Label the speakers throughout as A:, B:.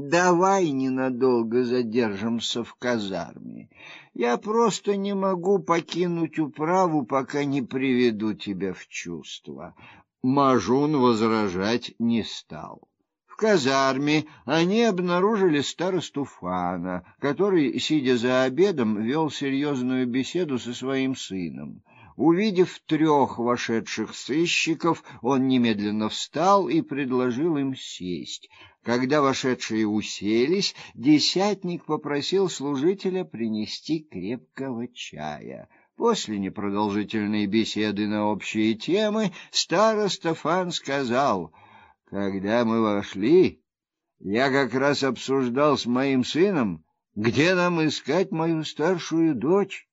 A: Давай ненадолго задержимся в казарме. Я просто не могу покинуть управу, пока не приведу тебя в чувство. Мажун возражать не стал. В казарме они обнаружили старосту Фана, который, сидя за обедом, вел серьезную беседу со своим сыном. Увидев трех вошедших сыщиков, он немедленно встал и предложил им сесть. Когда вошедшие уселись, десятник попросил служителя принести крепкого чая. После непродолжительной беседы на общие темы староста Фан сказал: "Когда мы вошли, я как раз обсуждал с моим сыном, где нам искать мою старшую дочь.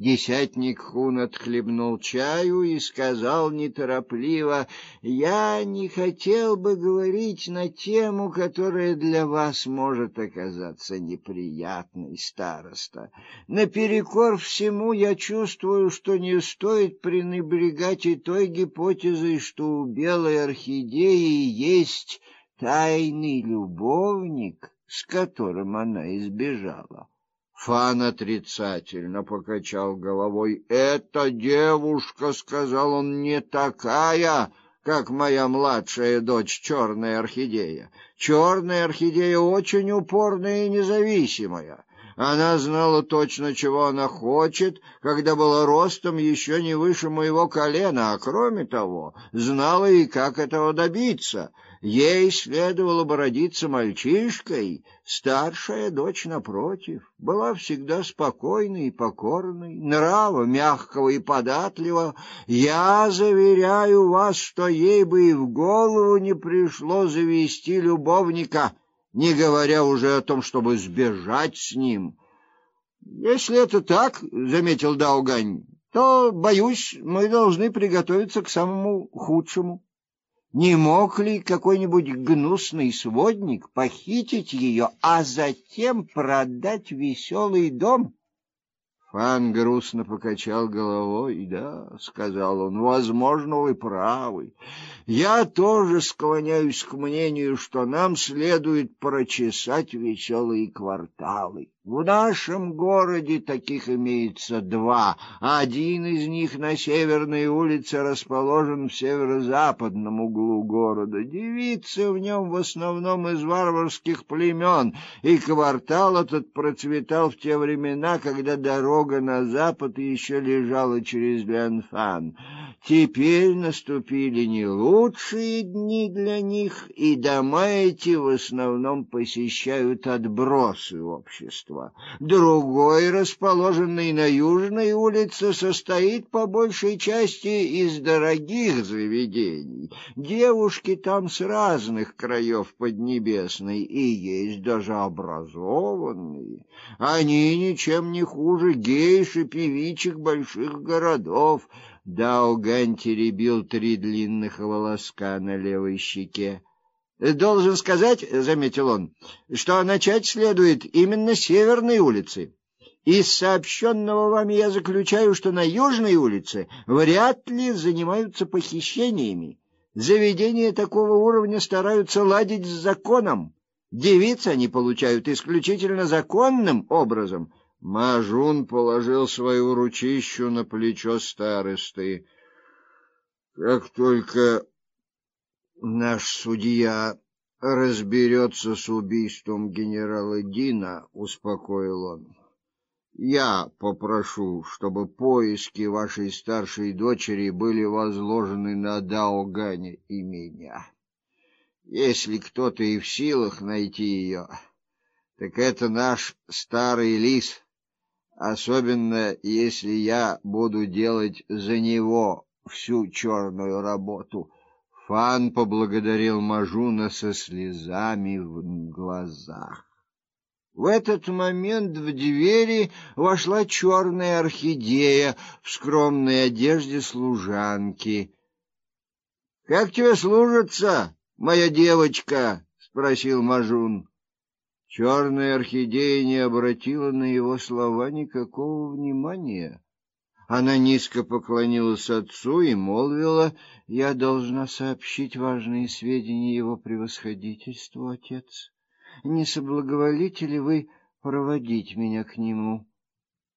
A: Десятник Хун отхлебнул чаю и сказал неторопливо: "Я не хотел бы говорить на тему, которая для вас может оказаться неприятной, староста. Наперекор всему я чувствую, что не стоит пренебрегать и той гипотезой, что у белой орхидеи есть тайный любовник, с которым она избежала. Фан отрицательно покачал головой. "Эта девушка, сказал он, не такая, как моя младшая дочь Черная орхидея. Черная орхидея очень упорная и независимая. Она знала точно, чего она хочет, когда была ростом еще не выше моего колена, а кроме того, знала и как этого добиться. Ей следовало бы родиться мальчишкой, старшая дочь напротив была всегда спокойной и покорной, нрава мягкого и податливого. Я заверяю вас, что ей бы и в голову не пришло завести любовника, не говоря уже о том, чтобы сбежать с ним. Если это так, заметил Даугань, то боюсь, мы должны приготовиться к самому худшему. Не мог ли какой-нибудь гнусный сводник похитить ее, а затем продать веселый дом? Фан грустно покачал головой. "Да", сказал он. "Возможно, вы правы. Я тоже склоняюсь к мнению, что нам следует прочесать веселые кварталы. В нашем городе таких имеется два. Один из них на северной улице расположен в северо-западном углу города. Девицы в нем в основном из варварских племен, и квартал этот процветал в те времена, когда дорога на запад еще лежала через Лянфан. Теперь наступили не лучшие дни для них, и дома эти в основном посещают отбросы общества. Другой, расположенный на южной улице, состоит по большей части из дорогих заведений. Девушки там с разных краев Поднебесной, и есть даже образованные. Они ничем не хуже гейш и певичек больших городов. Дауган теребил три длинных волоска на левой щеке. Должен сказать, заметил он, что начать следует именно с северной улицы. Из сообщенного вами я заключаю, что на южной улице вряд ли занимаются похищениями. Заведения такого уровня стараются ладить с законом. Девиц они получают исключительно законным образом. Мажун положил свою ручищу на плечо старосты. Как только наш судья разберется с убийством генерала Дина, успокоил он. Я попрошу, чтобы поиски вашей старшей дочери были возложены на Даогане и меня. Если кто-то и в силах найти ее, так это наш старый лис, особенно если я буду делать за него всю черную работу. Фан поблагодарил Мажуна со слезами в глазах. В этот момент в двери вошла черная орхидея в скромной одежде служанки. Как тебе служится, моя девочка? спросил Мажун. Черная орхидея не обратила на его слова никакого внимания. Она низко поклонилась отцу и молвила: "Я должна сообщить важные сведения его превосходительству, отец. не соблаговолите ли вы проводить меня к нему?